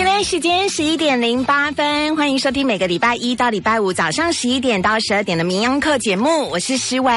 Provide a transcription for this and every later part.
现在时间十一点零八分，欢迎收听每个礼拜一到礼拜五早上十一点到十二点的名央课节目，我是诗伟。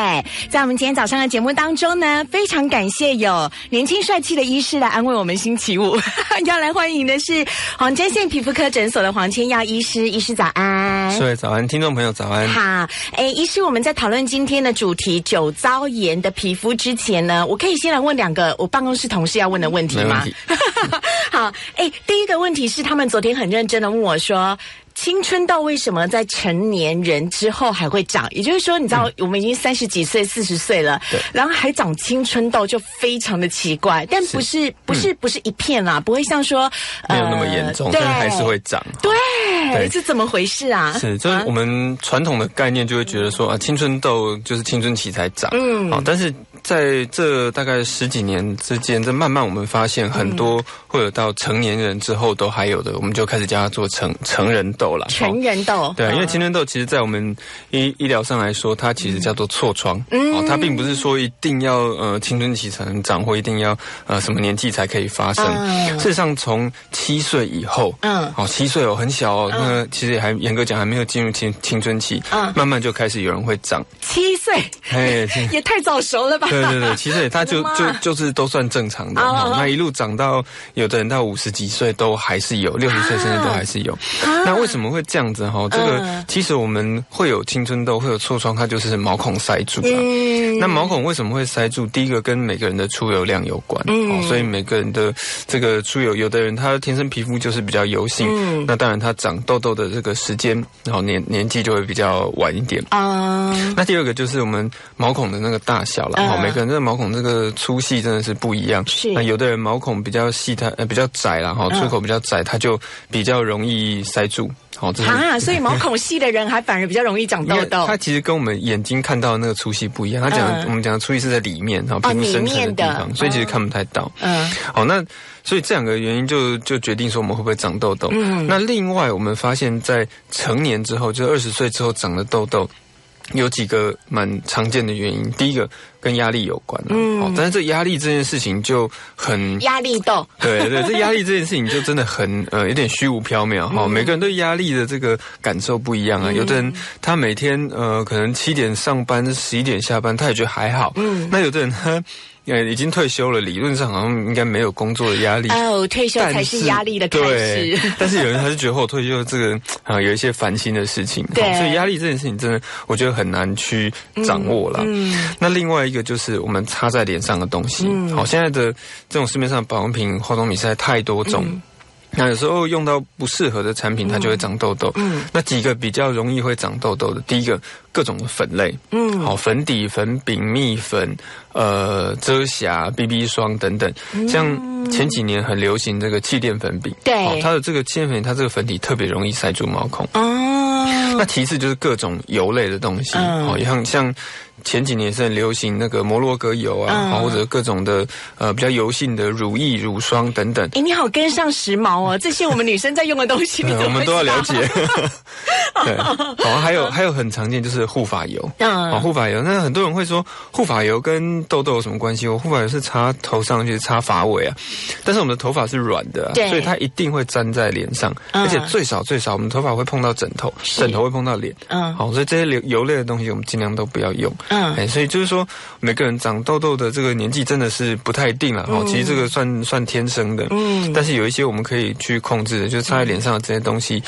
在我们今天早上的节目当中呢，非常感谢有年轻帅气的医师来安慰我们星期五。要来欢迎的是黄坚县皮肤科诊所的黄千耀医师，医师早安。施伟早安，听众朋友早安。好，哎，医师，我们在讨论今天的主题酒糟炎的皮肤之前呢，我可以先来问两个我办公室同事要问的问题吗？好，哎，第一个问题是，他们昨天很认真的问我说。青春痘为什么在成年人之后还会长？也就是说，你知道我们已经三十几岁、四十岁了，然后还长青春痘，就非常的奇怪。但不是不是不是一片啦，不会像说没有那么严重，但是还是会长。对，是怎么回事啊？是，就是我们传统的概念就会觉得说啊，青春痘就是青春期才长。嗯，好，但是。在这大概十几年之间，这慢慢我们发现很多会有到成年人之后都还有的，我们就开始叫它做成成人痘了。成人痘，对，因为青春痘其实，在我们医医疗上来说，它其实叫做痤疮。嗯，哦，它并不是说一定要呃青春期才能长，或一定要呃什么年纪才可以发生。事实上，从七岁以后，嗯，哦，七岁哦，很小哦，那其实也还严格讲还没有进入青青春期，嗯，慢慢就开始有人会长。七岁，哎，也太早熟了吧？对对对，其实他就就就是都算正常的，那一路长到有的人到五十几岁都还是有，六十岁甚至都还是有。那为什么会这样子哈？这个其实我们会有青春痘，会有痤疮，它就是毛孔塞住了。那毛孔为什么会塞住？第一个跟每个人的出油量有关，所以每个人的这个出油，有的人他天生皮肤就是比较油性，那当然他长痘痘的这个时间，然后年年纪就会比较晚一点啊。那第二个就是我们毛孔的那个大小了，哈，每个人的毛孔这个粗细真的是不一样。是，那有的人毛孔比较细，它呃比较窄了哈，出口比较窄，它就比较容易塞住。好，这啊，所以毛孔细的人还反而比较容易长痘 痘。它其实跟我们眼睛看到的那个粗细不一样。它讲我们讲的粗细是在里面，然后皮肤深层的地方，所以其实看不太到。嗯，好，那所以这两个原因就就决定说我们会不会长痘痘。嗯，那另外我们发现，在成年之后，就二十岁之后长的痘痘。有几个蛮常见的原因，第一个跟压力有关，嗯，但是这压力这件事情就很压力豆，对对，这压力这件事情就真的很呃有点虚无缥缈哈，每个人对压力的这个感受不一样啊，有的人他每天呃可能七点上班，十一点下班，他也觉得还好，嗯，那有的人他。呃，已经退休了，理论上好像应该没有工作的压力。哦，退休才是压力的开始。但是有人还是觉得我退休这个啊，有一些烦心的事情。对，所以压力这件事情真的，我觉得很难去掌握了。嗯。那另外一个就是我们擦在脸上的东西。嗯。好，现在的这种市面上保养品、化妆品实在太多种。那有时候用到不适合的产品，它就会长痘痘。嗯，那几个比较容易会长痘痘的，第一个各种的粉类，嗯，好，粉底、粉饼、蜜粉，呃，遮瑕、BB 霜等等。像前几年很流行这个气垫粉饼，对，它的这个气垫粉，它这个粉底特别容易塞住毛孔。哦，那其次就是各种油类的东西，哦，像像。前几年是很流行那个摩洛哥油啊，或者各种的呃比较油性的乳液、乳霜等等。哎，你好，跟上时髦哦！这些我们女生在用的东西，我们都要了解。对，好，还有还有很常见就是护发油。嗯，护发油，那很多人会说护发油跟痘痘有什么关系？我护发油是擦头上去，擦发尾啊。但是我们的头发是软的，所以它一定会粘在脸上，而且最少最少我们头发会碰到枕头，枕头会碰到脸。嗯，好，所以这些油油类的东西我们尽量都不要用。嗯，哎，所以就是说，每个人长痘痘的这个年纪真的是不太定了哈。其实这个算算天生的，嗯，但是有一些我们可以去控制的，就是擦在脸上的这些东西。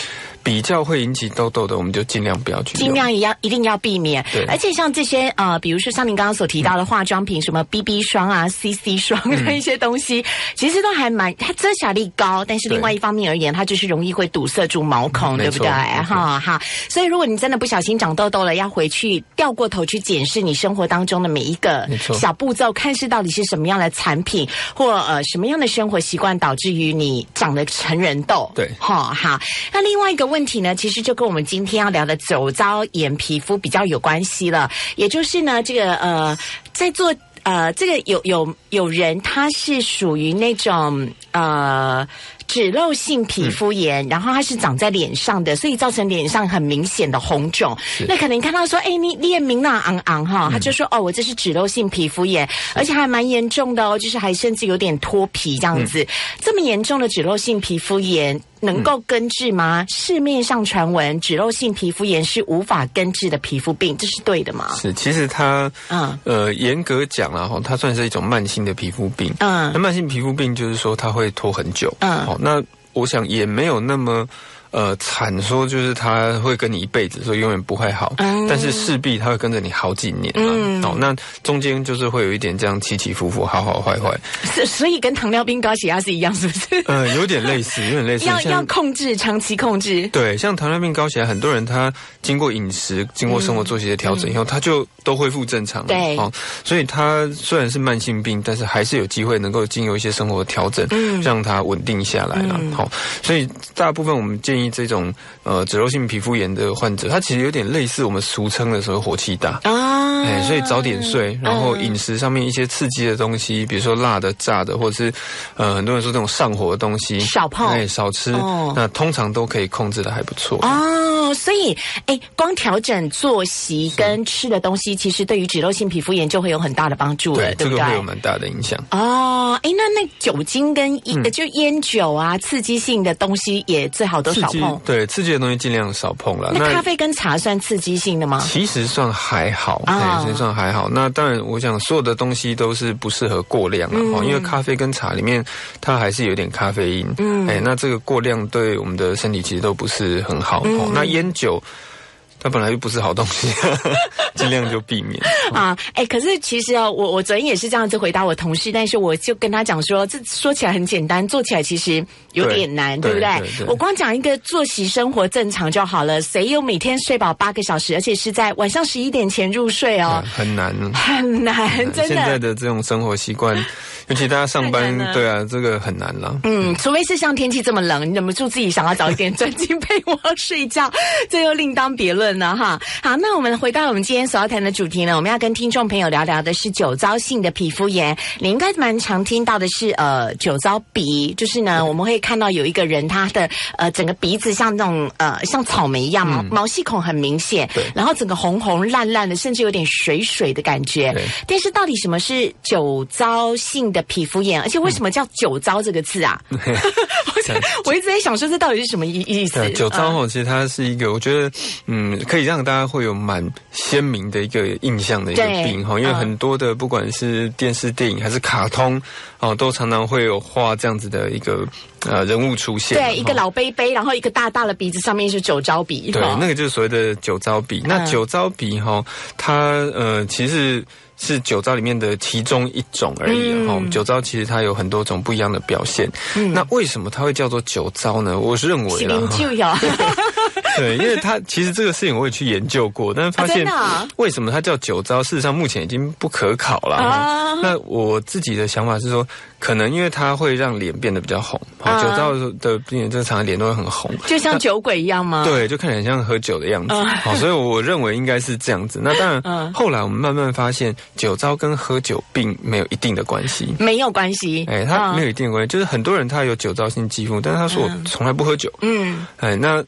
比较会引起痘痘的，我们就尽量不要去。尽量也要一定要避免。对，而且像这些呃，比如说像您刚刚所提到的化妆品，什么 BB 霜啊、CC 霜的一些东西，其实都还蛮它遮瑕力高，但是另外一方面而言，它就是容易会堵塞住毛孔，对不对？哈哈。所以如果你真的不小心长痘痘了，要回去掉过头去检视你生活当中的每一个小步骤，看是到底是什么样的产品或呃什么样的生活习惯导致于你长的成人痘。对，哈哈。那另外一个。问问题呢，其实就跟我们今天要聊的酒糟眼皮肤比较有关系了。也就是呢，这个呃，在做呃，这个有有有人他是属于那种呃脂漏性皮肤炎，然后它是长在脸上的，所以造成脸上很明显的红肿。那可能看到说，哎，你脸明朗昂昂哈，他就说，哦，我这是脂漏性皮肤炎，而且还蛮严重的哦，就是还甚至有点脱皮这样子。这么严重的脂漏性皮肤炎能够根治吗？市面上传闻脂漏性皮肤炎是无法根治的皮肤病，这是对的吗？是，其实它，嗯，呃，严格讲了哈，它算是一种慢性的皮肤病。嗯，那慢性皮肤病就是说它会拖很久。嗯，那我想也没有那么。呃，惨说就是他会跟你一辈子，所以永远不会好。嗯，但是势必他会跟着你好几年嗯，哦，那中间就是会有一点这样起起伏伏，好好坏坏。所所以跟糖尿病、高血压是一样，是不是？呃，有点类似，有点类似。要要控制，长期控制。对，像糖尿病、高血压，很多人他经过饮食、经过生活作息的调整以后，他就都恢复正常。对，哦，所以他虽然是慢性病，但是还是有机会能够经由一些生活的调整，嗯，让他稳定下来了。好，所以大部分我们建议。这种呃脂漏性皮肤炎的患者，他其实有点类似我们俗称的时候火气大啊，哎，所以早点睡，然后饮食上面一些刺激的东西，比如说辣的、炸的，或者是呃很多人说这种上火的东西，少泡，哎，少吃，那通常都可以控制的还不错哦。所以，哎，光调整作息跟吃的东西，其实对于脂漏性皮肤炎就会有很大的帮助了，对不对？这个会有蛮大的影响哦。哎，那那酒精跟烟，就烟酒啊，刺激性的东西也最好都少碰。对，刺激的东西尽量少碰了。那咖啡跟茶算刺激性的吗？其实算还好，其实算还好。那当然，我想所有的东西都是不适合过量了哦，因为咖啡跟茶里面它还是有点咖啡因。嗯，哎，那这个过量对我们的身体其实都不是很好。那烟酒。它本来就不是好东西，尽量就避免 啊！哎，可是其实哦，我我昨天也是这样子回答我同事，但是我就跟他讲说，这说起来很简单，做起来其实有点难，对不对？我光讲一个作息生活正常就好了，谁又每天睡饱八个小时，而且是在晚上十一点前入睡哦？很难，很难，真的。现在的这种生活习惯。尤其大家上班，对啊，这个很难了。嗯，除非是像天气这么冷，你忍不住自己想要早一点钻进被窝睡觉，这又另当别论了哈。好，那我们回到我们今天所要谈的主题呢，我们要跟听众朋友聊聊的是酒糟性的皮肤炎。你应该蛮常听到的是，呃，酒糟鼻，就是呢，我们会看到有一个人他的呃整个鼻子像那种呃像草莓一样毛毛细孔很明显，然后整个红红烂烂的，甚至有点水水的感觉。但是到底什么是酒糟性？的皮肤炎，而且为什么叫酒糟这个字啊？我一直在想说，这到底是什么意意思？酒糟哦，其实它是一个，我觉得嗯，可以让大家会有蛮鲜明的一个印象的一个病哈。因为很多的不管是电视、电影还是卡通哦，都常常会有画这样子的一个呃人物出现。对，一个老杯杯，然后一个大大的鼻子，上面是酒糟鼻。对，那个就是所谓的酒糟鼻。那酒糟鼻哈，它呃，其实。是酒糟里面的其中一种而已哈。酒糟其实它有很多种不一样的表现。那为什么它会叫做酒糟呢？我是认为研究有。对，因为他其实这个事情我也去研究过，但是发现为什么它叫酒糟，事实上目前已经不可考了。那我自己的想法是说。可能因为它会让脸变得比较红，酒糟的病人正常脸都会很红，就像酒鬼一样吗？对，就看起来像喝酒的样子。好，所以我认为应该是这样子。那当然，后来我们慢慢发现，酒糟跟喝酒并没有一定的关系，没有关系。哎，它没有一定的关系，就是很多人他有酒糟性肌肤，但是他说我从来不喝酒。嗯，哎，那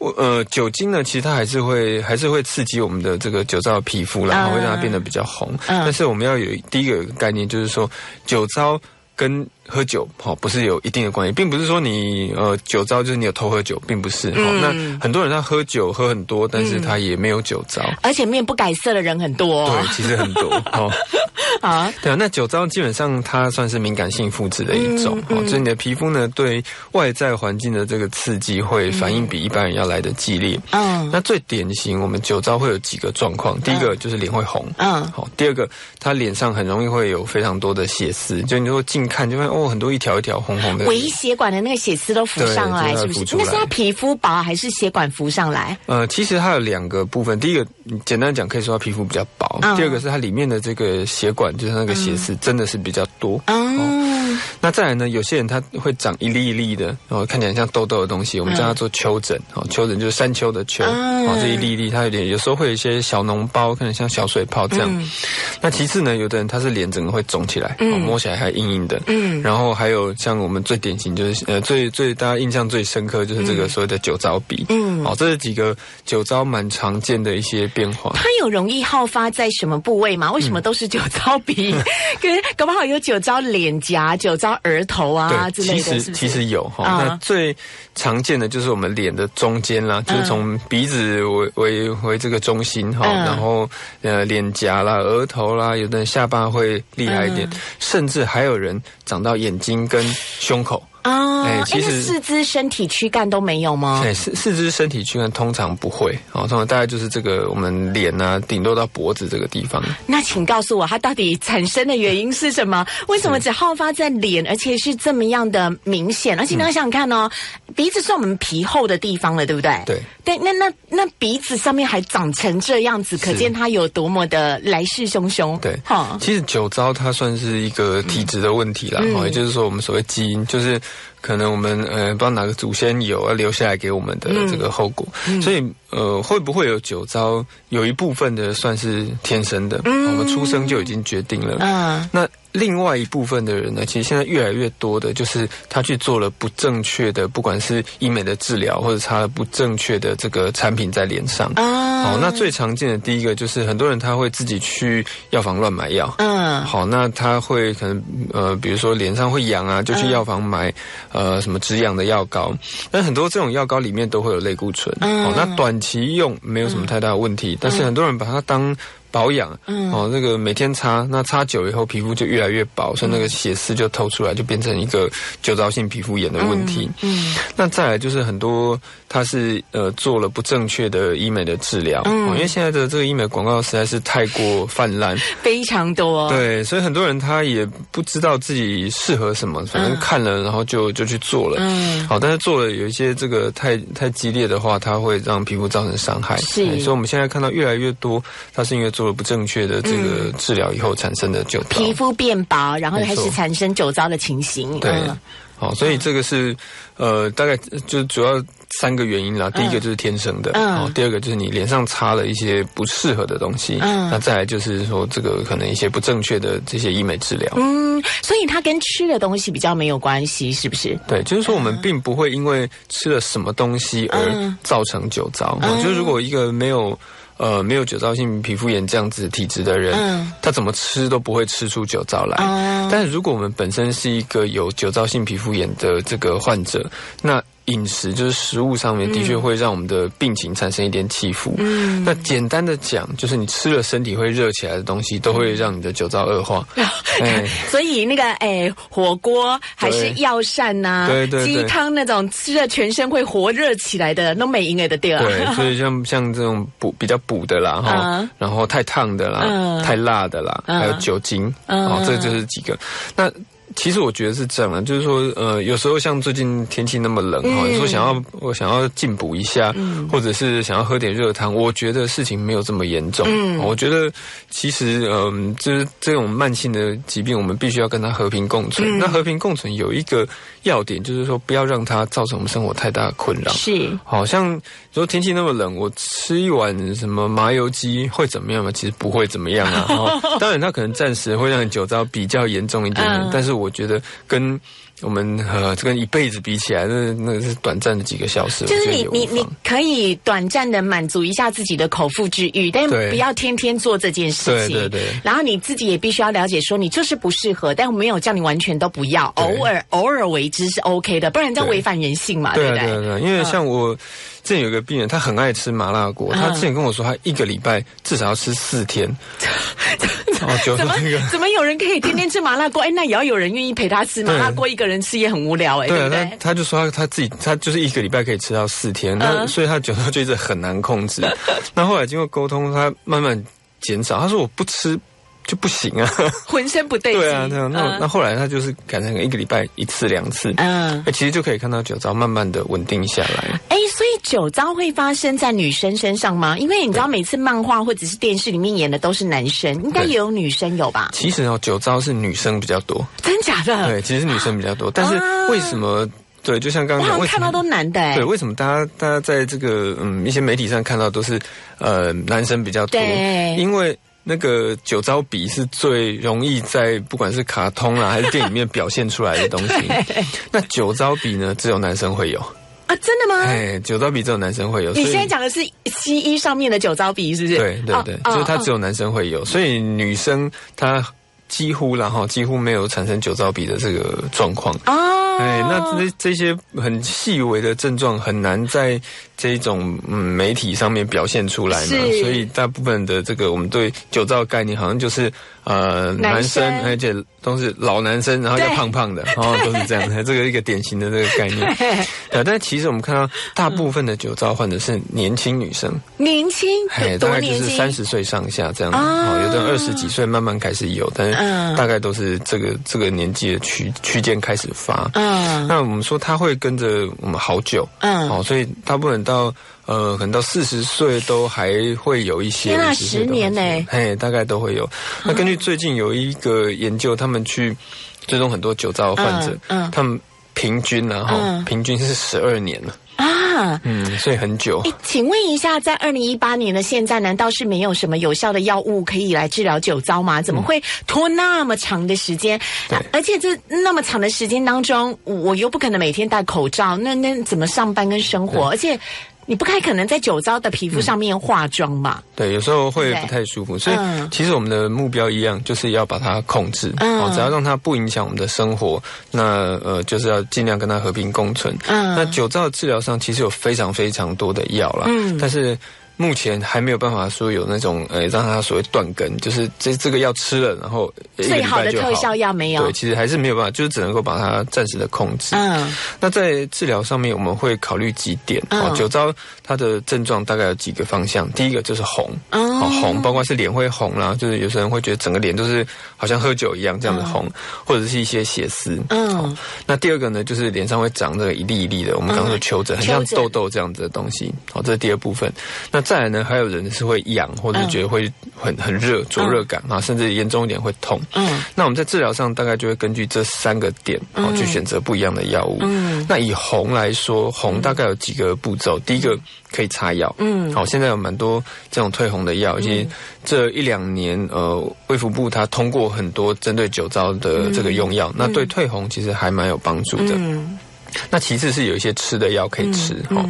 我呃酒精呢，其实它还是会还是会刺激我们的这个酒糟的皮肤，然后会让它变得比较红。但是我们要有第一个概念，就是说酒糟。跟喝酒好不是有一定的关系，并不是说你呃酒糟就是你有偷喝酒，并不是。那很多人他喝酒喝很多，但是他也没有酒糟，而且面不改色的人很多。对，其实很多。哦，啊，对啊，那酒糟基本上它算是敏感性肤质的一种，哦，就是你的皮肤呢对外在环境的这个刺激会反应比一般人要来的激烈。嗯，那最典型我们酒糟会有几个状况，第一个就是脸会红，嗯，好，第二个他脸上很容易会有非常多的血丝，就你如果近看就会哦很多一条一条红红的，唯一血管的那个血丝都浮上来，是不是？那是他皮肤薄还是血管浮上来？呃，其实它有两个部分，第一个简单讲可以说它皮肤比较薄，第二个是它里面的这个血管，就是那个血丝真的是比较多。哦，那那再来呢，有些人他会长一粒一粒的，然后看起来像痘痘的东西，我们叫它做丘疹。哦，丘疹就是山丘的丘。哦，这一粒一粒，它有点有时候会有一些小脓包，可能像小水泡这样。那其次呢，有的人他是脸整个会肿起来，摸起来还硬硬的。嗯。然后还有像我们最典型就是呃最最大家印象最深刻就是这个所谓的酒糟鼻。嗯。哦，这是几个酒糟蛮常见的一些变化。它有容易好发在什么部位吗？为什么都是酒糟鼻？跟搞不好有酒糟脸颊、酒糟额头啊之类的。其实其实有哈，那最常见的就是我们脸的中间啦，就是从鼻子为为为这个中心哈，然后呃脸颊啦、额头啦，有的人下巴会厉害一点，甚至还有人长到眼睛跟胸口。啊，哎，其实四肢身体躯干都没有吗？对，四四肢身体躯干通常不会，哦，通常大概就是这个我们脸啊，顶多到脖子这个地方。那请告诉我，它到底产生的原因是什么？为什么只好发在脸，而且是这么样的明显？而且你要想想看哦，鼻子是我们皮厚的地方了，对不对？对。对，那那那鼻子上面还长成这样子，可见它有多么的来势汹汹。对，哈，其实酒糟它算是一个体质的问题啦，哈，也就是说我们所谓基因就是。可能我们呃不知道哪个祖先有要留下来给我们的这个后果，所以呃会不会有酒糟？有一部分的算是天生的，我们出生就已经决定了。嗯，那。另外一部分的人呢，其实现在越来越多的，就是他去做了不正确的，不管是医美的治疗，或者擦了不正确的这个产品在脸上。啊，好，那最常见的第一个就是很多人他会自己去药房乱买药。嗯，好，那他会可能呃，比如说脸上会痒啊，就去药房买呃什么止痒的药膏。但很多这种药膏里面都会有类固醇。哦，那短期用没有什么太大的问题，但是很多人把它当。保养，哦，那个每天擦，那擦久以后皮肤就越来越薄，所以那个血丝就透出来，就变成一个酒糟性皮肤炎的问题。嗯，那再来就是很多他是呃做了不正确的医美的治疗，嗯，因为现在的这个医美广告实在是太过泛滥，非常多。对，所以很多人他也不知道自己适合什么，反正看了然后就就去做了。嗯，好，但是做了有一些这个太太激烈的话，它会让皮肤造成伤害。是，所以我们现在看到越来越多，它是因为。做了不正确的这个治疗以后产生的酒糟，皮肤变薄，然后开始产生酒糟的情形。对，好，所以这个是呃，大概就主要三个原因啦。第一个就是天生的，哦，第二个就是你脸上擦了一些不适合的东西，嗯，那再来就是说这个可能一些不正确的这些医美治疗。嗯，所以它跟吃的东西比较没有关系，是不是？对，就是说我们并不会因为吃了什么东西而造成酒糟。就是如果一个没有。呃，没有酒糟性皮肤炎这样子体质的人，他怎么吃都不会吃出酒糟来。但是如果我们本身是一个有酒糟性皮肤炎的这个患者，那饮食就是食物上面的确会让我们的病情产生一点起伏。嗯，那简单的讲，就是你吃了身体会热起来的东西，都会让你的酒糟恶化。所以那个哎，火锅还是药膳呐，对对鸡汤那种吃了全身会活热起来的，都没营养的对啊。对，所以像像这种补比较补的啦哈，然后太烫的啦，太辣的啦，还有酒精，哦，这就是几个那。其实我觉得是这样的，就是说，呃，有时候像最近天气那么冷哈，你说想要我想要进补一下，或者是想要喝点热汤，我觉得事情没有这么严重。我觉得其实，嗯，就是这种慢性的疾病，我们必须要跟它和平共存。那和平共存有一个要点，就是说不要让它造成我们生活太大的困扰。是，好像说天气那么冷，我吃一碗什么麻油鸡会怎么样吗？其实不会怎么样啊。当然，它可能暂时会让你酒糟比较严重一点点，但是。我觉得跟我们呃，这跟一辈子比起来，那那是短暂的几个小时。就是你你你可以短暂的满足一下自己的口腹之欲，但不要天天做这件事情。对对对。然后你自己也必须要了解，说你就是不适合，但我没有叫你完全都不要，偶尔偶尔为之是 OK 的，不然这样违反人性嘛，对不对？对对。因为像我之前有个病人，他很爱吃麻辣锅，他之前跟我说，他一个礼拜至少要吃四天。哦，怎么 怎么有人可以天天吃麻辣锅？哎，那也要有人愿意陪他吃麻辣锅，一个人吃也很无聊哎。对啊，他他就说他他自己他就是一个礼拜可以吃到四天，那所以他觉得就一直很难控制。那后来经过沟通，他慢慢减少。他说我不吃。就不行啊，浑身不对劲。对啊，对啊。那那后来他就是改成一个礼拜一次两次，嗯，其实就可以看到酒糟慢慢的稳定下来。哎，所以酒糟会发生在女生身上吗？因为你知道每次漫画或者是电视里面演的都是男生，应该也有女生有吧？其实哦，酒糟是女生比较多，真假的？对，其实是女生比较多，但是为什么？对，就像刚刚我看到都男的，对，为什么大家大家在这个嗯一些媒体上看到都是呃男生比较多？因为那个酒糟鼻是最容易在不管是卡通啊还是电影里面表现出来的东西。那酒糟鼻呢，只有男生会有啊？真的吗？哎，酒糟鼻只有男生会有。你现在讲的是西医上面的酒糟鼻，是不是？对对对，就是它只有男生会有，所以女生她。几乎然后几乎没有产生酒糟鼻的这个状况哦，哎，那这这些很细微的症状很难在这种嗯媒体上面表现出来嘛，所以大部分的这个我们对酒糟概念好像就是呃男生，而且都是老男生，然后又胖胖的，然后都是这样的，这个一个典型的这个概念。呃，但其实我们看到大部分的酒糟患者是年轻女生，年轻，哎，大概就是三十岁上下这样，哦，有的二十几岁慢慢开始有，但是。嗯，大概都是这个这个年纪的区区间开始发。嗯，那我们说他会跟着我们好久。嗯，哦，所以大部分到呃，可能到四十岁都还会有一些。那十年呢？嘿，大概都会有。那根据最近有一个研究，他们去追踪很多酒糟患者，嗯，他们平均然后平均是十二年了。嗯，所以很久。请问一下，在二零一八年的现在，难道是没有什么有效的药物可以来治疗酒糟吗？怎么会拖那么长的时间？而且这那么长的时间当中，我又不可能每天戴口罩，那那怎么上班跟生活？而且。你不太可能在酒糟的皮肤上面化妆嘛？对，有时候会不太舒服，所以其实我们的目标一样，就是要把它控制，哦，只要让它不影响我们的生活，那呃，就是要尽量跟它和平共存。嗯，那酒糟的治疗上其实有非常非常多的药了，嗯，但是。目前还没有办法说有那种呃让它所谓断根，就是这这个药吃了，然后最好的特效药没有。对，其实还是没有办法，就是只能够把它暂时的控制。嗯，那在治疗上面，我们会考虑几点。哦，酒糟它的症状大概有几个方向。第一个就是红，哦，红，包括是脸会红啦，就是有些人会觉得整个脸都是好像喝酒一样这样的红，或者是一些血丝。嗯，那第二个呢，就是脸上会长这个一粒一粒的，我们刚刚说丘疹，很像痘痘这样子的东西。好，这是第二部分。那再来呢，还有人是会痒，或者觉得会很很热，灼热感啊，甚至严重一点会痛。嗯，那我们在治疗上大概就会根据这三个点，哦，去选择不一样的药物。嗯，那以红来说，红大概有几个步骤。第一个可以擦药。嗯，好，现在有蛮多这种退红的药，而且这一两年，呃，卫福部它通过很多针对酒糟的这个用药，那对退红其实还蛮有帮助的。嗯，那其次是有一些吃的药可以吃。哈。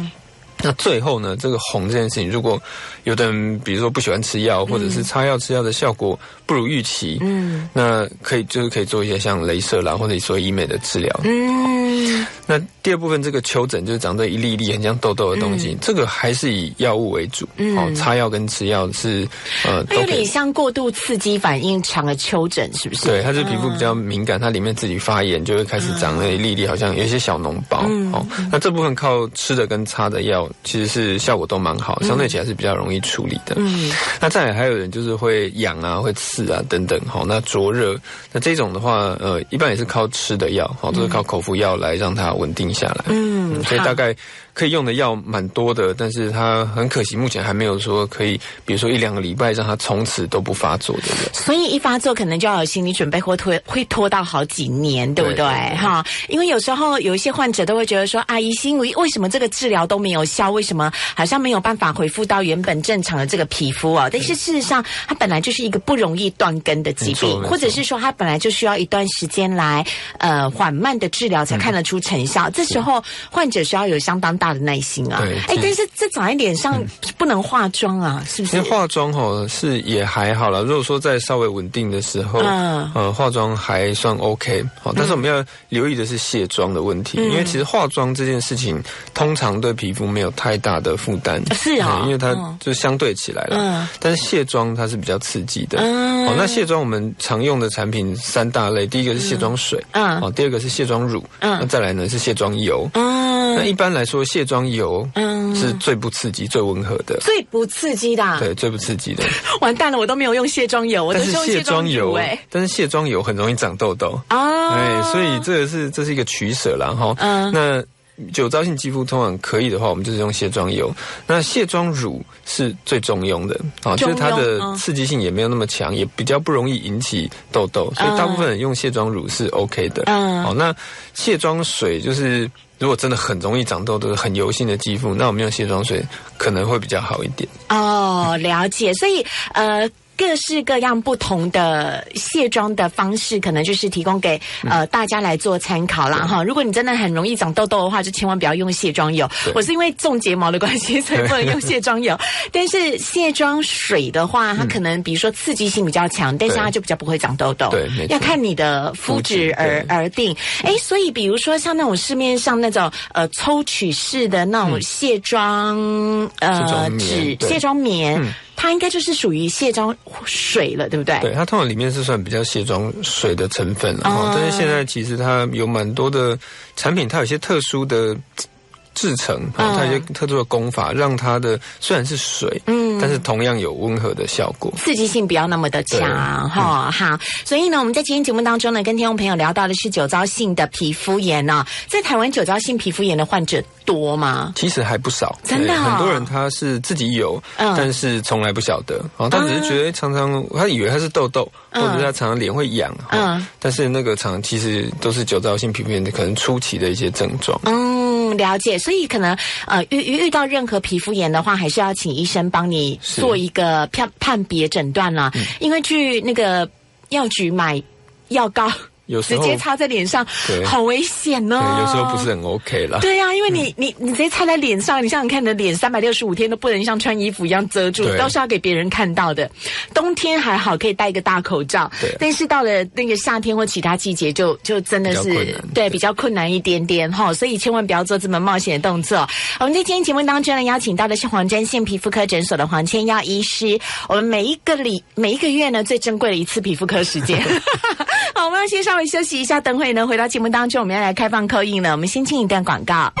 那最后呢，这个红这件事情，如果有的人比如说不喜欢吃药，或者是擦药吃药的效果不如预期，嗯，那可以就是可以做一些像镭射啦，或者说医美的治疗，嗯。那第二部分这个丘疹就是长这一粒一粒很像痘痘的东西，这个还是以药物为主，哦，擦药跟吃药是呃，有点像过度刺激反应长的丘疹，是不是？对，它是皮肤比较敏感，它里面自己发炎就会开始长那一粒粒，好像有一些小脓包，哦，那这部分靠吃的跟擦的药。其实是效果都蛮好，相对起来是比较容易处理的。嗯，那再来还有人就是会痒啊，会刺啊等等。好，那灼热，那这种的话，呃，一般也是靠吃的药，好，都是靠口服药来让它稳定下来。嗯，所以大概。可以用的药蛮多的，但是它很可惜，目前还没有说可以，比如说一两个礼拜让它从此都不发作的。所以一发作可能就要有心理准备，或拖会拖到好几年，对不对？哈，因为有时候有一些患者都会觉得说，阿姨，心为为什么这个治疗都没有效？为什么好像没有办法恢复到原本正常的这个皮肤啊？但是事实上，它本来就是一个不容易断根的疾病，或者是说它本来就需要一段时间来呃缓慢的治疗才看得出成效。这时候患者需要有相当。大的耐心啊，哎，但是这长在脸上不能化妆啊，是不是？化妆哦是也还好了。如果说在稍微稳定的时候，呃，化妆还算 OK。好，但是我们要留意的是卸妆的问题，因为其实化妆这件事情通常对皮肤没有太大的负担，是啊，因为它就相对起来了。嗯，但是卸妆它是比较刺激的。嗯，好，那卸妆我们常用的产品三大类，第一个是卸妆水，嗯，好，第二个是卸妆乳，嗯，那再来呢是卸妆油，嗯。那一般来说，卸妆油，嗯，是最不刺激、最温和的，最不刺激的，对，最不刺激的。完蛋了，我都没有用卸妆油，我都是用卸妆油，哎，但是卸妆油很容易长痘痘啊，哎，所以这个是这是一个取舍啦，哈。嗯，那。酒糟性肌肤通常可以的话，我们就是用卸妆油。那卸妆乳是最中庸的啊，就是它的刺激性也没有那么强，也比较不容易引起痘痘，所以大部分人用卸妆乳是 OK 的。嗯，好，那卸妆水就是如果真的很容易长痘痘、很油性的肌肤，那我们用卸妆水可能会比较好一点。哦，了解。所以呃。各式各样不同的卸妆的方式，可能就是提供给呃大家来做参考啦哈。如果你真的很容易长痘痘的话，就千万不要用卸妆油。我是因为种睫毛的关系，所以不能用卸妆油。但是卸妆水的话，它可能比如说刺激性比较强，但是它就比较不会长痘痘。对，要看你的肤质而而定。哎，所以比如说像那种市面上那种呃抽取式的那种卸妆呃纸卸妆棉。它应该就是属于卸妆水了，对不对？对，它通常里面是算比较卸妆水的成分了，但是现在其实它有蛮多的产品，它有些特殊的。制成啊，它有些特殊的功法，让它的虽然是水，嗯，但是同样有温和的效果，刺激性不要那么的强哈。好，所以呢，我们在今天节目当中呢，跟听众朋友聊到的是酒糟性的皮肤炎呢，在台湾酒糟性皮肤炎的患者多吗？其实还不少，真的，很多人他是自己有，但是从来不晓得。啊，他只是觉得常常他以为他是痘痘，或者是他常常脸会痒，嗯，但是那个常其实都是酒糟性皮肤炎的可能初期的一些症状，嗯。了解，所以可能呃遇遇到任何皮肤炎的话，还是要请医生帮你做一个判判别诊断了，因为去那个药局买药膏。直接擦在脸上，好危险哦！有时候不是很 OK 啦。对呀，因为你你你直接擦在脸上，你想想看，你的脸三百六十五天都不能像穿衣服一样遮住，都是要给别人看到的。冬天还好，可以戴一个大口罩。对。但是到了那个夏天或其他季节，就就真的是对比较困难一点点哈。所以千万不要做这么冒险的动作。我们在今天节目当中呢，邀请到的是黄针线皮肤科诊所的黄千耀医师。我们每一个礼每一个月呢，最珍贵的一次皮肤科时间。我们要先稍微休息一下，等会呢回到节目当中，我们要来开放扣印了。我们先进一段广告。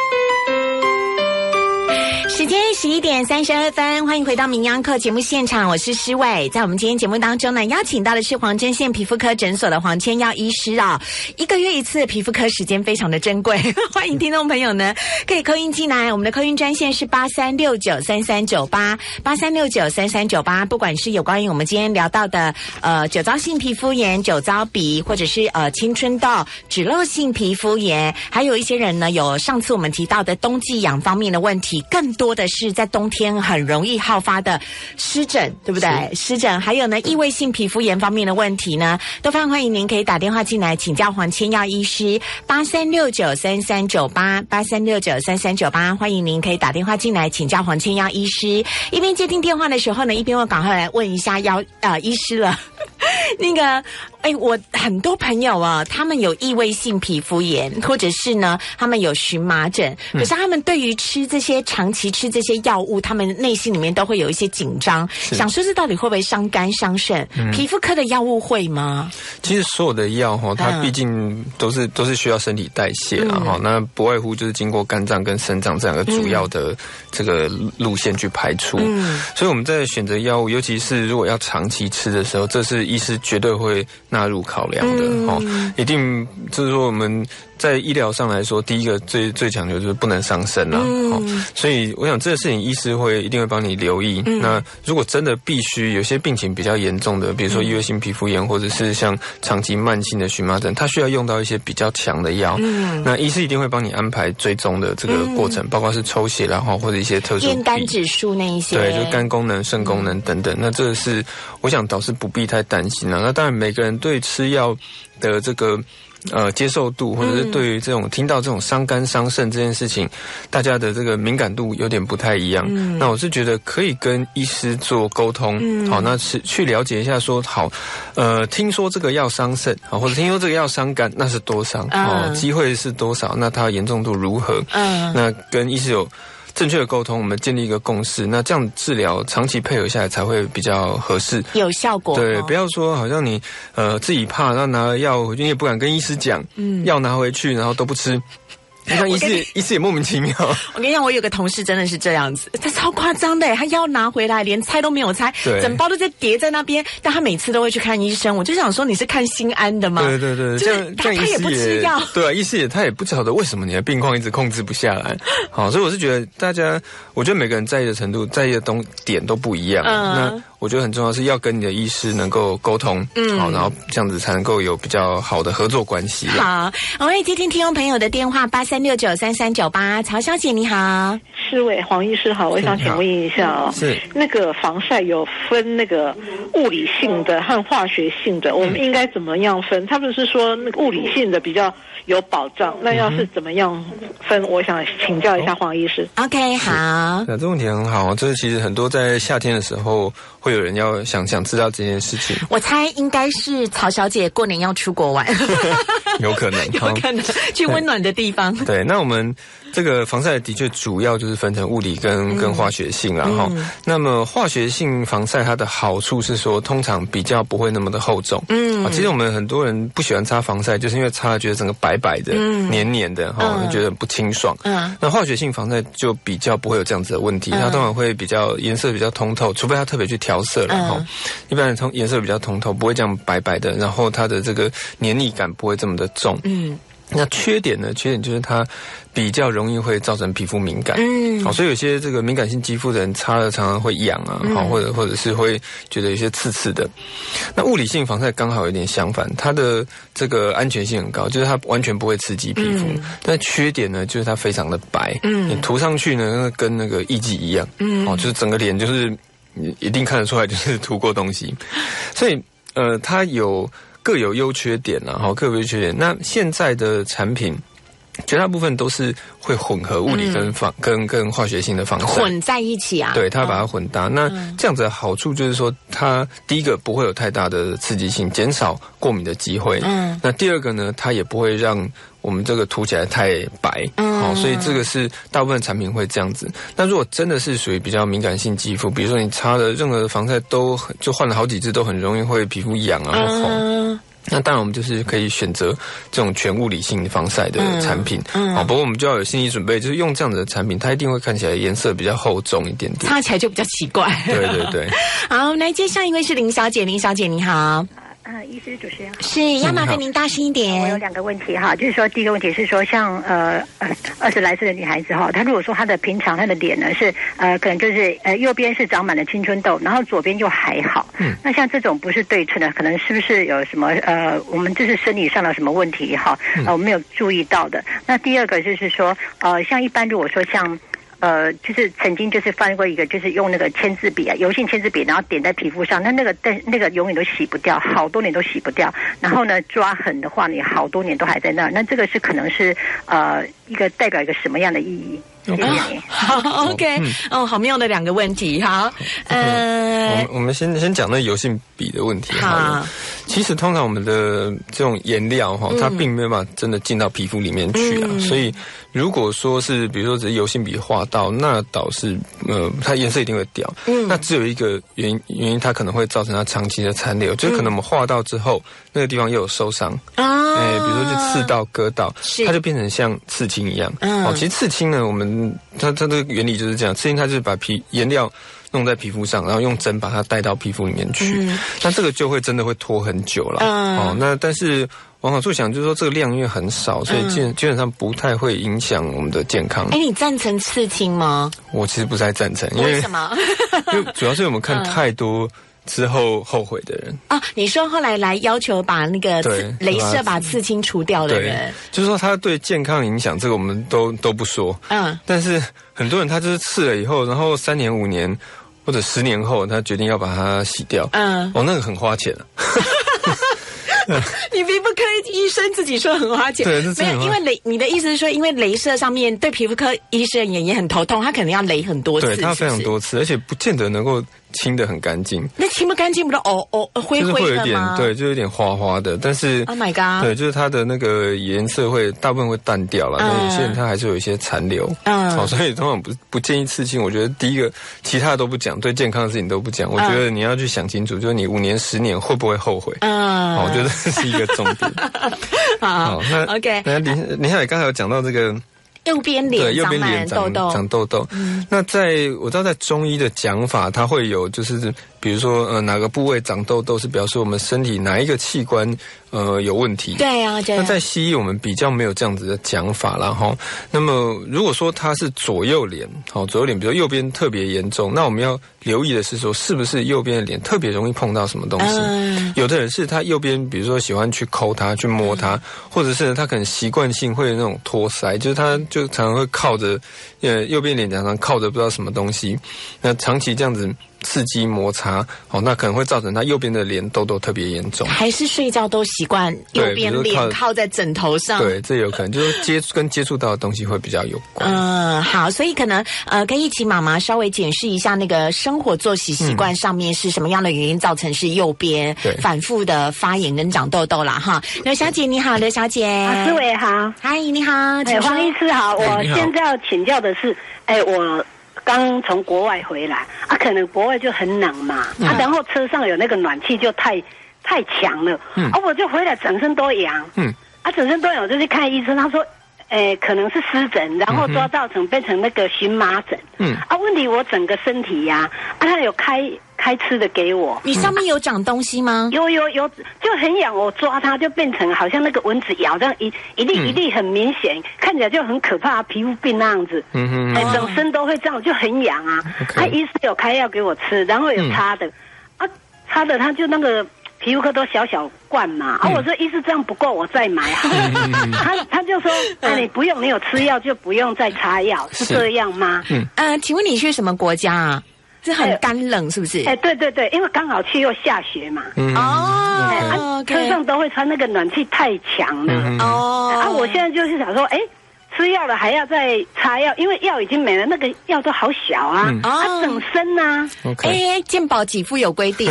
时间十一点三十二分，欢迎回到《名央课》节目现场，我是施伟。在我们今天节目当中呢，邀请到的是黄针线皮肤科诊所的黄千耀医师啊。一个月一次皮肤科时间非常的珍贵，欢迎听众朋友呢可以扣音进来，我们的扣音专线是八三六九三三九八八三六九三三九八。不管是有关于我们今天聊到的呃酒糟性皮肤炎、酒糟鼻，或者是呃青春痘、脂漏性皮肤炎，还有一些人呢有上次我们提到的冬季痒方面的问题，更多。的是在冬天很容易好发的湿疹，对不对？湿疹还有呢，异位性皮肤炎方面的问题呢，都非常欢迎您可以打电话进来请教黄千耀医师，八三六九三三九八八三六九三三九八，欢迎您可以打电话进来请教黄千耀医师。一边接听电话的时候呢，一边我赶快来问一下药呃医师了，那个。哎，我很多朋友啊，他们有异位性皮肤炎，或者是呢，他们有荨麻疹，可是他们对于吃这些长期吃这些药物，他们内心里面都会有一些紧张，想说这到底会不会伤肝伤肾？皮肤科的药物会吗？其实所有的药哈，它毕竟都是都是需要身体代谢了哈，那不外乎就是经过肝脏跟肾脏这两个主要的这个路线去排出，所以我们在选择药物，尤其是如果要长期吃的时候，这是医师绝对会。纳入考量的哦，一定就是说我们在医疗上来说，第一个最最讲究就是不能伤身了哦。所以我想这个事情，医师会一定会帮你留意。那如果真的必须有些病情比较严重的，比如说异位性皮肤炎，或者是像长期慢性的荨麻疹，它需要用到一些比较强的药。那医师一定会帮你安排追踪的这个过程，包括是抽血然后或者一些特殊验肝指数那一些，对，就肝功能、肾功能等等。那这个是我想倒是不必太担心了。那当然每个人。对吃药的这个呃接受度，或者是对于这种听到这种伤肝伤肾这件事情，大家的这个敏感度有点不太一样。那我是觉得可以跟医师做沟通，好，那是去了解一下说好，呃，听说这个药伤肾，啊，或者听说这个药伤肝，那是多伤哦，机会是多少？那它严重度如何？嗯，那跟医师有。正确的沟通，我们建立一个共识，那这样治疗长期配合下来才会比较合适，有效果。对，不要说好像你呃自己怕，然后拿了药，你也不敢跟医师讲，嗯，药拿回去然后都不吃，你看一次一次也莫名其妙。我跟你讲，我有个同事真的是这样子，他超夸张的，他要拿回来连拆都没有拆，整包都在叠在那边，但他每次都会去看医生。我就想说，你是看心安的吗？对对对，这样他他也不吃药，对啊，医师也他也不晓得为什么你的病况一直控制不下来。好，所以我是觉得大家，我觉得每个人在意的程度、在意的东点都不一样。那。我觉得很重要是要跟你的医师能够沟通，嗯，好，然后这样子才能够有比较好的合作关系。好，我们接听听众朋友的电话八三六九三三九八，曹小姐你好，是位黄医师好，我想请问一下哦，是那个防晒有分那个物理性的和化学性的，我们应该怎么样分？他们是说那个物理性的比较有保障，那要是怎么样分？我想请教一下黄医师。OK，好，那这问题很好，这其实很多在夏天的时候会。有人要想想知道这件事情，我猜应该是曹小姐过年要出国玩，有可能，有可能去温暖的地方。对，那我们。这个防晒的确主要就是分成物理跟跟化学性，然后那么化学性防晒它的好处是说，通常比较不会那么的厚重。嗯，其实我们很多人不喜欢擦防晒，就是因为擦了觉得整个白白的、黏黏的，哈，觉得不清爽。嗯，那化学性防晒就比较不会有这样子的问题，它通常会比较颜色比较通透，除非它特别去调色了哈。一般通颜色比较通透，不会这样白白的，然后它的这个黏腻感不会这么的重。嗯。那缺点呢？缺点就是它比较容易会造成皮肤敏感，嗯，好，所以有些这个敏感性肌肤的人擦了常常会痒啊，好，或者或者是会觉得有些刺刺的。那物理性防晒刚好有点相反，它的这个安全性很高，就是它完全不会刺激皮肤。但缺点呢，就是它非常的白，嗯，你涂上去呢，跟那个艺伎一样，嗯，哦，就是整个脸就是你一定看得出来就是涂过东西，所以呃，它有。各有优缺点呐，哈，各有优缺点。那现在的产品，绝大部分都是会混合物理跟防跟跟化学性的方式混在一起啊。对，它把它混搭。那这样子的好处就是说，它第一个不会有太大的刺激性，减少过敏的机会。嗯。那第二个呢，它也不会让。我们这个涂起来太白，好，所以这个是大部分产品会这样子。那如果真的是属于比较敏感性肌肤，比如说你擦的任何的防晒都就换了好几支，都很容易会皮肤痒啊、红。那当然我们就是可以选择这种全物理性防晒的产品。好，不过我们就要有心理准备，就是用这样子的产品，它一定会看起来颜色比较厚重一点点，擦起来就比较奇怪。对对对。好，来接下一位是林小姐，林小姐你好。啊，医师主持人是要麻烦您大声一点。我有两个问题哈，就是说第一个问题是说，像呃呃二十来岁的女孩子哈，她如果说她的平常她的脸呢是呃可能就是呃右边是长满了青春痘，然后左边就还好，嗯，那像这种不是对称的，可能是不是有什么呃我们就是生理上的什么问题哈？呃我没有注意到的。那第二个就是说呃像一般如果说像。呃，就是曾经就是翻过一个，就是用那个签字笔啊，油性签字笔，然后点在皮肤上，那那个但那个永远都洗不掉，好多年都洗不掉。然后呢，抓痕的话，你好多年都还在那。那这个是可能是呃一个代表一个什么样的意义？好，OK，哦，好妙的两个问题，好，呃，我们我们先先讲那油性笔的问题。好，其实通常我们的这种颜料哈，它并没有办法真的进到皮肤里面去啊，所以如果说是比如说只是油性笔画到，那倒是呃，它颜色一定会掉。嗯，那只有一个原因，原因它可能会造成它长期的残留，就可能我们画到之后，那个地方又有受伤啊，哎，比如说就刺到、割到，它就变成像刺青一样。嗯，哦，其实刺青呢，我们它它的原理就是这样，刺青它就是把皮颜料弄在皮肤上，然后用针把它带到皮肤里面去。那这个就会真的会拖很久了。哦，那但是往好处想，就是说这个量因为很少，所以基基本上不太会影响我们的健康。哎，你赞成刺青吗？我其实不太赞成，因为什么？因为主要是我们看太多。之后后悔的人啊，你说后来来要求把那个镭射把刺青除掉的人，就是说他对健康影响，这个我们都都不说。嗯，但是很多人他就是刺了以后，然后三年五年或者十年后，他决定要把它洗掉。嗯，哦，那个很花钱啊。你皮肤科医生自己说很花钱，对，没有，因为镭，你的意思是说，因为镭射上面对皮肤科医生也也很头痛，他可能要镭很多次，对他非常多次，而且不见得能够清的很干净。那清不干净不都哦哦灰灰的吗？对，就有点花花的。但是，Oh my god，对，就是它的那个颜色会大部分会淡掉了，但有些人它还是有一些残留。嗯，好，所以通常不不建议刺青。我觉得第一个，其他的都不讲，对健康的事情都不讲。我觉得你要去想清楚，就是你五年、十年会不会后悔？嗯，我觉得这是一个重点。好，那 OK，那林林小姐刚才有讲到这个。右边脸长满痘痘，长痘痘。那在我知道，在中医的讲法，它会有就是，比如说呃，哪个部位长痘痘是表示我们身体哪一个器官。呃，有问题。对啊，那在西医我们比较没有这样子的讲法了哈。那么如果说它是左右脸，好，左右脸，比如右边特别严重，那我们要留意的是说，是不是右边的脸特别容易碰到什么东西？有的人是他右边，比如说喜欢去抠它、去摸它，或者是他可能习惯性会有那种托腮，就是他就常常会靠着，呃，右边脸常常靠着不知道什么东西，那长期这样子。刺激摩擦，哦，那可能会造成他右边的脸痘痘特别严重。还是睡觉都习惯右边脸靠在枕头上？对，这有可能就是接跟接触到的东西会比较有关。嗯，好，所以可能呃，跟一起妈妈稍微检视一下那个生活作息习惯上面是什么样的原因造成是右边反复的发炎跟长痘痘了哈。刘小姐你好，刘小姐，思维好，嗨，你好，哎，黄医师好，我现在要请教的是，哎，我。刚从国外回来啊，可能国外就很冷嘛，啊，然后车上有那个暖气就太太强了，啊，我就回来整身都痒，嗯，啊，整身都痒，就去看医生，他说，诶，可能是湿疹，然后抓造成变成那个荨麻疹，嗯，啊，问题我整个身体呀，啊，他有开。开吃的给我，你上面有长东西吗？有有有，就很痒，我抓它就变成好像那个蚊子咬这样一一粒一粒很明显，看起来就很可怕，皮肤病那样子。嗯哼，哎，整身都会这样，就很痒啊。他医生有开药给我吃，然后有擦的，啊，擦的他就那个皮肤科都小小罐嘛。啊，我说医生这样不够，我再买。他他就说，那你不用，你有吃药就不用再擦药，是这样吗？嗯，呃，请问你去什么国家啊？是很干冷，是不是？哎，对对对，因为刚好去又下雪嘛。哦，车上都会穿那个暖气太强了。哦，啊，我现在就是想说，哎。吃药了还要再擦药，因为药已经没了，那个药都好小啊，啊，整身呐。哎，健保给付有规定，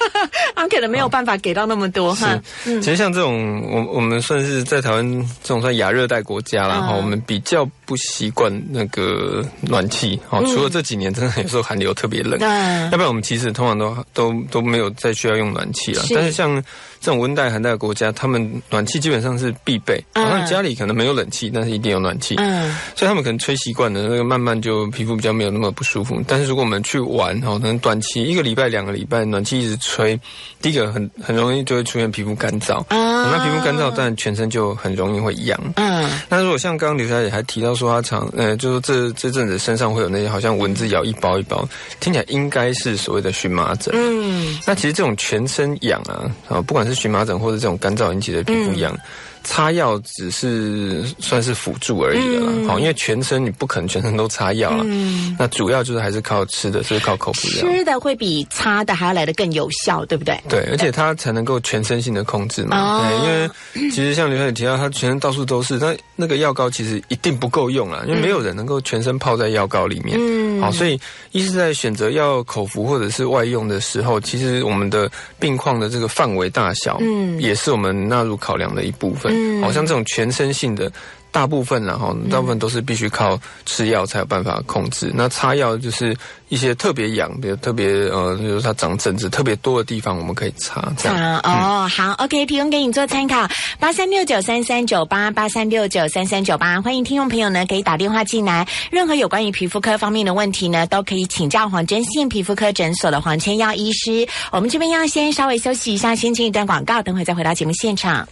他可能没有办法给到那么多哈。其实像这种，我我们算是在台湾这种算亚热带国家啦，哈，我们比较不习惯那个暖气，哦，除了这几年真的有时候寒流特别冷，要不然我们其实通常都都都没有再需要用暖气了。但是像这种温带寒带国家，他们暖气基本上是必备，好像家里可能没有冷气，但是一定。有暖气，嗯，所以他们可能吹习惯了，那个慢慢就皮肤比较没有那么不舒服。但是如果我们去玩，哦，可能短期一个礼拜、两个礼拜，暖气一直吹，第一个很很容易就会出现皮肤干燥，啊，那皮肤干燥，但全身就很容易会痒，嗯。那如果像刚刚刘小姐还提到说，他常，呃，就是这这阵子身上会有那些好像蚊子咬一包一包，听起来应该是所谓的荨麻疹，嗯。那其实这种全身痒啊，啊，不管是荨麻疹或者这种干燥引起的皮肤痒。擦药只是算是辅助而已了，好，因为全身你不可能全身都擦药了，那主要就是还是靠吃的，是靠口服药。吃的会比擦的还要来的更有效，对不对？对，而且它才能够全身性的控制嘛。对，因为其实像刘小姐提到，他全身到处都是，但那个药膏其实一定不够用了，因为没有人能够全身泡在药膏里面。嗯，好，所以医师在选择要口服或者是外用的时候，其实我们的病况的这个范围大小，嗯，也是我们纳入考量的一部分。嗯，好像这种全身性的，大部分然后大部分都是必须靠吃药才有办法控制。那擦药就是一些特别痒，比如特别呃，就是它长疹子特别多的地方，我们可以擦。擦哦，好，OK，提供给你做参考。八三六九三三九八八三六九三三九八，欢迎听众朋友呢可以打电话进来，任何有关于皮肤科方面的问题呢，都可以请教黄真信皮肤科诊所的黄千耀医师。我们这边要先稍微休息一下，先进一段广告，等会再回到节目现场。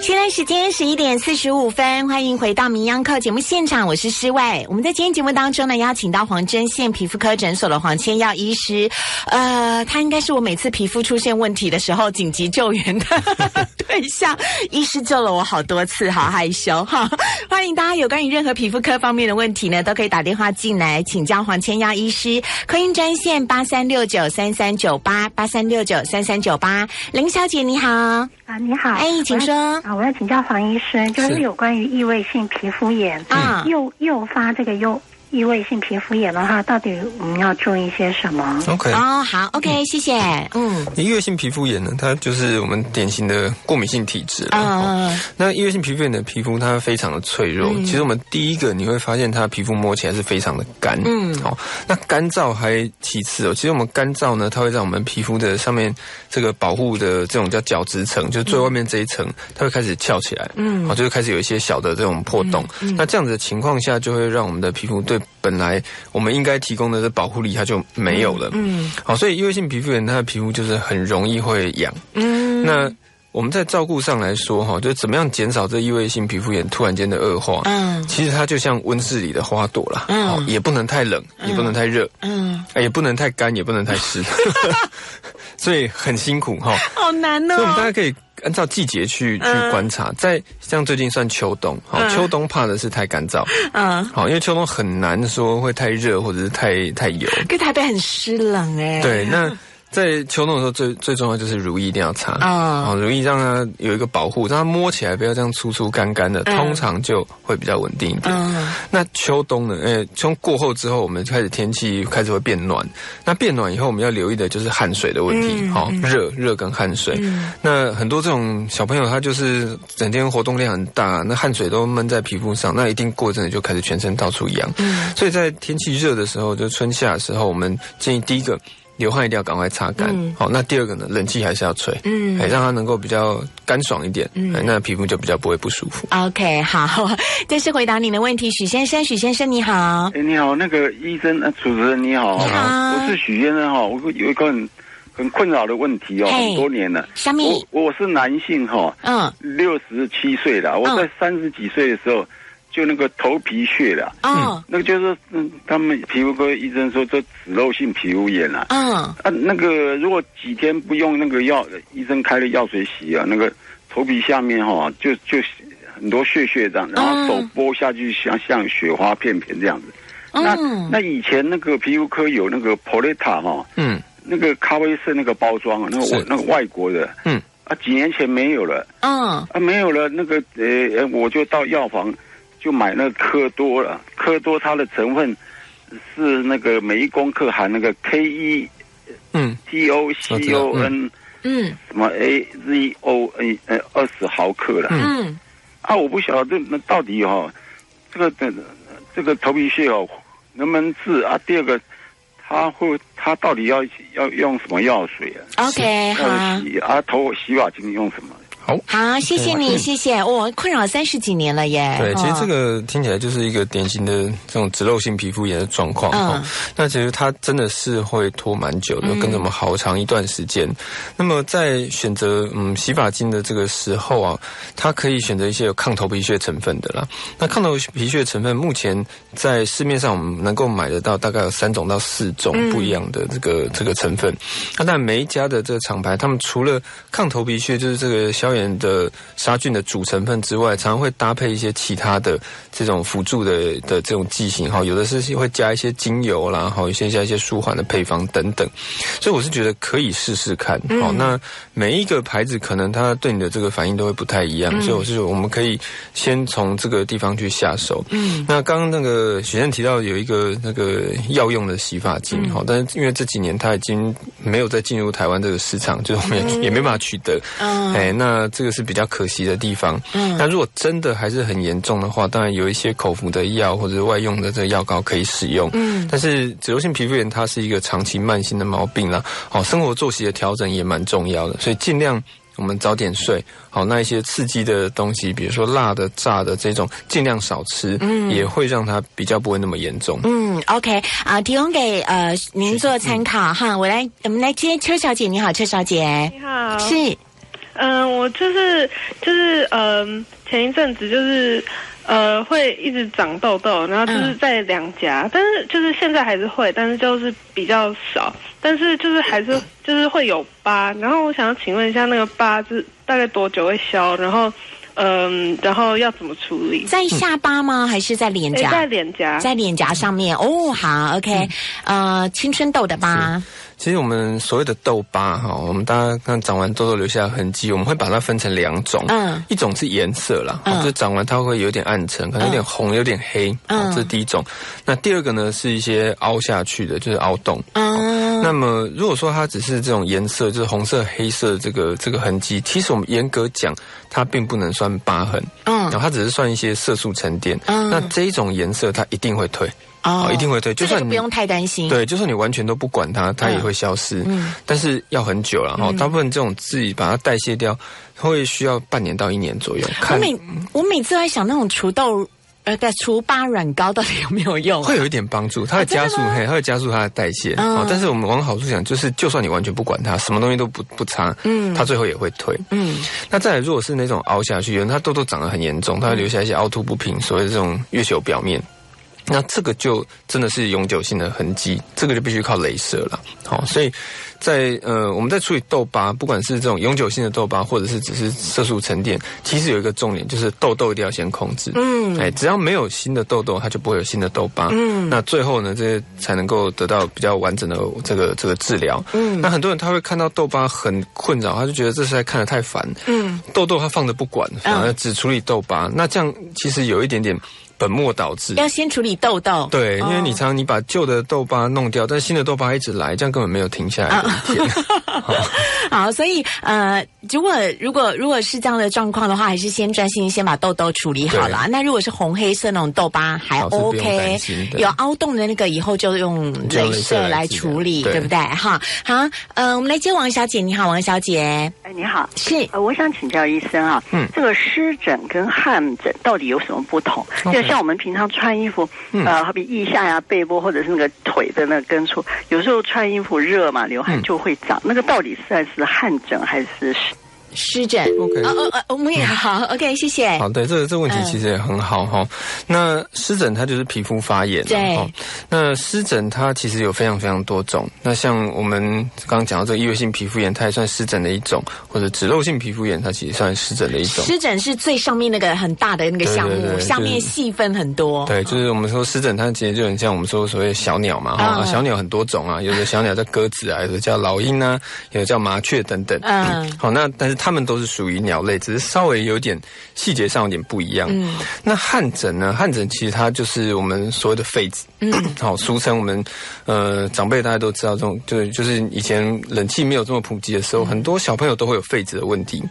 现在时间十一点四十五分，欢迎回到《名央课》节目现场，我是诗伟。我们在今天节目当中呢，邀请到黄针线皮肤科诊所的黄千耀医师，呃，他应该是我每次皮肤出现问题的时候紧急救援的 对象。医师救了我好多次，好害羞哈！欢迎大家有关于任何皮肤科方面的问题呢，都可以打电话进来请教黄千耀医师。科音专线八三六九三三九八八三六九三三九八，林小姐你好啊，你好，哎，请说。我要请教黄医生，就是有关于异位性皮肤炎啊，诱诱发这个诱异位性皮肤炎的话，到底我们要注意些什么？OK，哦，好，OK，谢谢。嗯，异位性皮肤炎呢，它就是我们典型的过敏性体质啊。那异位性皮肤炎的皮肤它非常的脆弱。其实我们第一个你会发现，它皮肤摸起来是非常的干。嗯，好，那干燥还其次哦。其实我们干燥呢，它会让我们皮肤的上面这个保护的这种叫角质层，就是最外面这一层，它会开始翘起来。嗯，好，就会开始有一些小的这种破洞。那这样子的情况下，就会让我们的皮肤对本来我们应该提供的这保护力，它就没有了。嗯，好，所以异位性皮肤炎，它的皮肤就是很容易会痒。嗯，那我们在照顾上来说，哈，就怎么样减少这异位性皮肤炎突然间的恶化？嗯，其实它就像温室里的花朵啦，嗯，也不能太冷，也不能太热，嗯，也不能太干，也不能太湿，所以很辛苦哈，好难哦。所以我们大家可以。按照季节去去观察，在像最近算秋冬，好，秋冬怕的是太干燥，嗯，好，因为秋冬很难说会太热或者是太太油，跟台北很湿冷哎，对，那。在秋冬的时候，最最重要就是乳液一定要擦啊！乳液让它有一个保护，让它摸起来不要这样粗粗干干的，通常就会比较稳定一点。那秋冬呢？呃，从过后之后，我们开始天气开始会变暖。那变暖以后，我们要留意的就是汗水的问题。好，热热跟汗水。那很多这种小朋友，他就是整天活动量很大，那汗水都闷在皮肤上，那一定过阵子就开始全身到处痒。所以在天气热的时候，就春夏的时候，我们建议第一个。流汗一定要赶快擦干。好，那第二个呢？冷气还是要吹，嗯，哎，让它能够比较干爽一点，嗯，那皮肤就比较不会不舒服。OK，好，这是回答您的问题，许先生，许先生你好。哎，你好，那个医生，主持人你好，你好，我是许先生哈，我有一个很很困扰的问题哦，很多年了。我我是男性哈，嗯，六十七岁了，我在三十几岁的时候。就那个头皮屑了，嗯，那个就是嗯，他们皮肤科医生说这脂漏性皮肤炎了，嗯，啊，那个如果几天不用那个药，医生开的药水洗啊，那个头皮下面哈，就就很多屑屑这样，然后手拨下去像像雪花片片这样子。那那以前那个皮肤科有那个 Polita 哈，嗯，那个咖啡色那个包装啊，那个那个外国的，嗯，啊，几年前没有了，嗯，啊，没有了，那个呃，我就到药房。就买那个科多了，科多它的成分是那个每一公克含那个 K 一，嗯，T O C O N，嗯，什么 A Z O N，呃，二十毫克了，嗯，啊，我不晓得这那到底哈，这个这这个头皮屑哦能不能治啊？第二个，他会他到底要要用什么药水啊？OK，好，啊，头洗发精用什么？好，好谢谢你，谢谢我困扰三十几年了耶。对，其实这个听起来就是一个典型的这种脂漏性皮肤炎的状况哈。那其实它真的是会拖蛮久的，跟着我们好长一段时间。那么在选择嗯洗发精的这个时候啊，它可以选择一些有抗头皮屑成分的啦。那抗头皮屑成分目前在市面上我们能够买得到，大概有三种到四种不一样的这个这个成分。那但每一家的这个厂牌，他们除了抗头皮屑，就是这个的杀菌的主成分之外，常常会搭配一些其他的这种辅助的的这种剂型哈，有的是会加一些精油啦，哈，有些加一些舒缓的配方等等，所以我是觉得可以试试看。好，那每一个牌子可能它对你的这个反应都会不太一样，所以我是我们可以先从这个地方去下手。嗯，那刚刚那个许愿提到有一个那个药用的洗发精，哈，但是因为这几年它已经没有再进入台湾这个市场，就也也没办法取得。嗯，哎，那。这个是比较可惜的地方。嗯，那如果真的还是很严重的话，当然有一些口服的药或者外用的这个药膏可以使用。嗯，但是脂漏性皮肤炎它是一个长期慢性的毛病啦。好，生活作息的调整也蛮重要的，所以尽量我们早点睡。好，那一些刺激的东西，比如说辣的、炸的这种，尽量少吃，嗯，也会让它比较不会那么严重。嗯，OK，啊，提供给呃您做参考哈。我来，我们来接邱小姐，你好，邱小姐，你好，是。嗯，我就是就是嗯，前一阵子就是呃，会一直长痘痘，然后就是在两颊，但是就是现在还是会，但是就是比较少，但是就是还是就是会有疤。然后我想要请问一下，那个疤是大概多久会消？然后嗯，然后要怎么处理？在下巴吗？还是在脸颊？在脸颊，在脸颊上面。哦，好，OK。呃，青春痘的疤。其实我们所谓的痘疤哈，我们大家看长完痘痘留下痕迹，我们会把它分成两种。嗯，一种是颜色啦，就长完它会有点暗沉，可能有点红，有点黑。嗯，这是第一种。那第二个呢，是一些凹下去的，就是凹洞。嗯，那么如果说它只是这种颜色，就是红色、黑色这个这个痕迹，其实我们严格讲，它并不能算疤痕。嗯，然后它只是算一些色素沉淀。嗯，那这一种颜色它一定会退。哦，一定会退，就算你不用太担心。对，就算你完全都不管它，它也会消失。嗯，但是要很久了哈。大部分这种自己把它代谢掉，会需要半年到一年左右。我每我每次在想，那种除痘呃，对除疤软膏到底有没有用？会有一点帮助，它会加速，嘿它会加速它的代谢。哦，但是我们往好处想，就是就算你完全不管它，什么东西都不不擦，嗯，它最后也会退。嗯，那再来，如果是那种凹下去，有人他痘痘长得很严重，它会留下一些凹凸不平，所谓这种月球表面。那这个就真的是永久性的痕迹，这个就必须靠镭射了。好，所以在呃，我们在处理痘疤，不管是这种永久性的痘疤，或者是只是色素沉淀，其实有一个重点，就是痘痘一定要先控制。嗯，哎，只要没有新的痘痘，它就不会有新的痘疤。嗯，那最后呢，这些才能够得到比较完整的这个这个治疗。嗯，那很多人他会看到痘疤很困扰，他就觉得这实在看得太烦。嗯，痘痘他放着不管，反而只处理痘疤，那这样其实有一点点。本末倒置，要先处理痘痘。对，因为你常你把旧的痘疤弄掉，但新的痘疤一直来，这样根本没有停下来。好，所以呃，如果如果如果是这样的状况的话，还是先专心先把痘痘处理好了。那如果是红黑色那种痘疤还 OK，有凹洞的那个以后就用镭射来处理，对。不对？哈，好，呃，我们来接王小姐，你好，王小姐。哎，你好，是，呃，我想请教医生啊，嗯，这个湿疹跟汗疹到底有什么不同？就像我们平常穿衣服，呃，好比腋下呀、背部或者是那个腿的那个根处，有时候穿衣服热嘛，流汗就会长。那个到底算是汗疹还是湿？疹，OK，哦哦哦，我们也好，OK，谢谢。好，对，这个这个问题其实也很好哈。那湿疹它就是皮肤发炎，对。那湿疹它其实有非常非常多种。那像我们刚刚讲到这个异位性皮肤炎，它也算湿疹的一种，或者脂漏性皮肤炎，它其实算湿疹的一种。湿疹是最上面那个很大的那个项目，下面细分很多。对，就是我们说湿疹，它其实就很像我们说所谓小鸟嘛，哈，小鸟很多种啊，有的小鸟叫鸽子啊，有的叫老鹰啊，有的叫麻雀等等。嗯，好，那但是它们都是属于鸟类，只是稍微有点细节上有点不一样。嗯，那汗疹呢？汗疹其实它就是我们所谓的痱子。嗯，好，俗称我们呃长辈大家都知道，这种对，就是以前冷气没有这么普及的时候，很多小朋友都会有痱子的问题。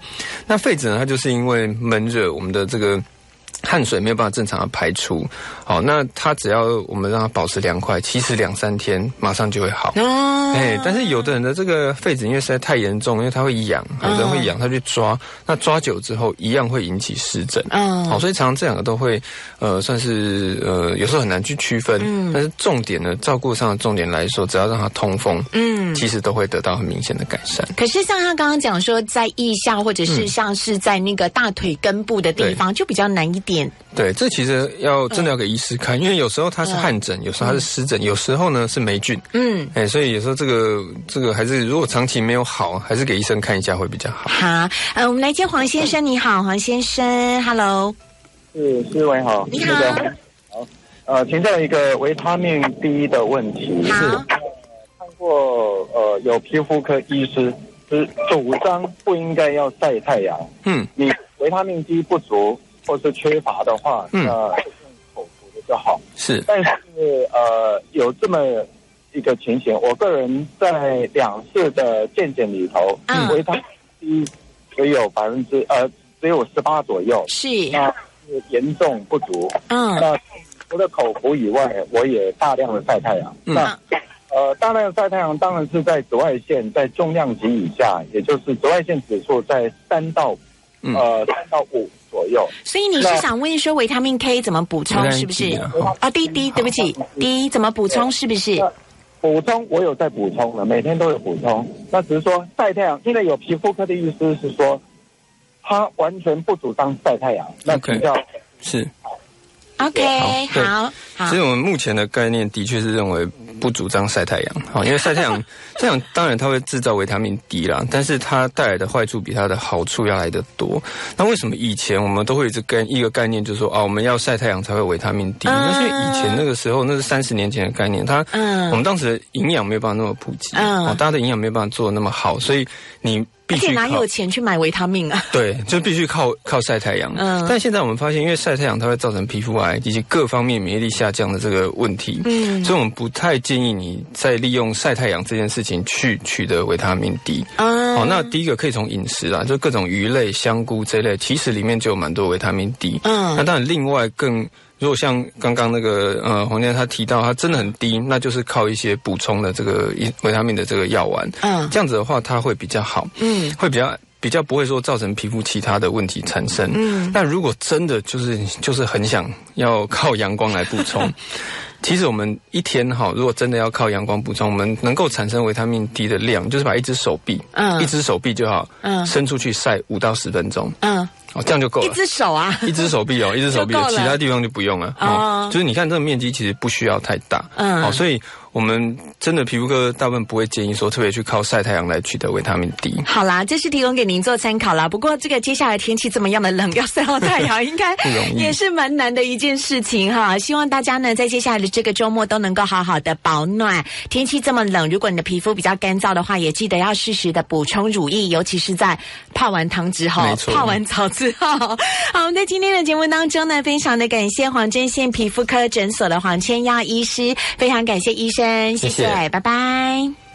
那痱子呢，它就是因为闷热，我们的这个。汗水没有办法正常的排出，好，那它只要我们让它保持凉快，其实两三天马上就会好。哎，但是有的人的这个痱子因为实在太严重，因为它会痒，有的人会痒，他去抓，那抓久之后一样会引起湿疹。嗯，好，所以常常这两个都会，呃，算是呃，有时候很难去区分。嗯，但是重点呢，照顾上的重点来说，只要让它通风，嗯，其实都会得到很明显的改善。可是像他刚刚讲说，在腋下或者是像是在那个大腿根部的地方，就比较难一点。对，这其实要真的要给医师看，因为有时候它是汗疹，有时候它是湿疹，有时候呢是霉菌。嗯，哎，所以有时候这个这个还是如果长期没有好，还是给医生看一下会比较好。好，呃，我们来接黄先生，你好，黄先生，Hello，是思维好，你好，好，呃，请教一个维他命 D 的问题，是看过呃有皮肤科医师是主张不应该要晒太阳，嗯，你维他命 D 不足。或是缺乏的话，那用口服的就好。是，但是呃，有这么一个情形，我个人在两次的健检里头，维他命 D 只有百分之呃只有十八左右，是，那是严重不足。嗯，那除了口服以外，我也大量的晒太阳。那呃，大量的晒太阳当然是在紫外线在重量级以下，也就是紫外线指数在三到呃三到五。左右，所以你是想问说维他命 K 怎么补充是不是？啊滴滴对不起滴怎么补充是不是？补充我有在补充了，每天都有补充。那只是说晒太阳，因为有皮肤科的意思是说，他完全不主张晒太阳。那比较是。OK，好其实我们目前的概念的确是认为不主张晒太阳，好，因为晒太阳，太阳当然它会制造维他命 D 啦，但是它带来的坏处比它的好处要来得多。那为什么以前我们都会一直跟一个概念，就是说啊，我们要晒太阳才会维他命 D？那是以前那个时候，那是三十年前的概念，它，我们当时营养没有办法那么普及，嗯，大家的营养没有办法做的那么好，所以你。必须哪有钱去买维他命啊？对，就必须靠靠晒太阳。嗯，但现在我们发现，因为晒太阳它会造成皮肤癌以及各方面免疫力下降的这个问题。嗯，所以我们不太建议你在利用晒太阳这件事情去取得维他命 D。嗯，好，那第一个可以从饮食啊，就各种鱼类、香菇这类，其实里面就有蛮多维他命 D。嗯，那当然另外更。如果像刚刚那个呃黄健他提到，他真的很低，那就是靠一些补充的这个维他命的这个药丸，嗯，这样子的话，它会比较好，嗯，会比较比较不会说造成皮肤其他的问题产生，嗯，那如果真的就是就是很想要靠阳光来补充。其实我们一天哈，如果真的要靠阳光补充，我们能够产生维他命 D 的量，就是把一只手臂，嗯，一只手臂就好，嗯，伸出去晒五到十分钟，嗯，哦，这样就够了。一只手啊，一只手臂哦，一只手臂，其他地方就不用了。哦，就是你看这个面积其实不需要太大，嗯，好，所以。我们真的皮肤科大部分不会建议说特别去靠晒太阳来取得维他命 D。好啦，这是提供给您做参考啦。不过这个接下来天气这么样的冷，要晒到太阳应该也是蛮难的一件事情哈。希望大家呢在接下来的这个周末都能够好好的保暖。天气这么冷，如果你的皮肤比较干燥的话，也记得要适时的补充乳液，尤其是在泡完汤之后、泡完澡 好，我们在今天的节目当中呢，非常的感谢黄针线皮肤科诊所的黄千耀医师，非常感谢医生。谢谢，拜拜。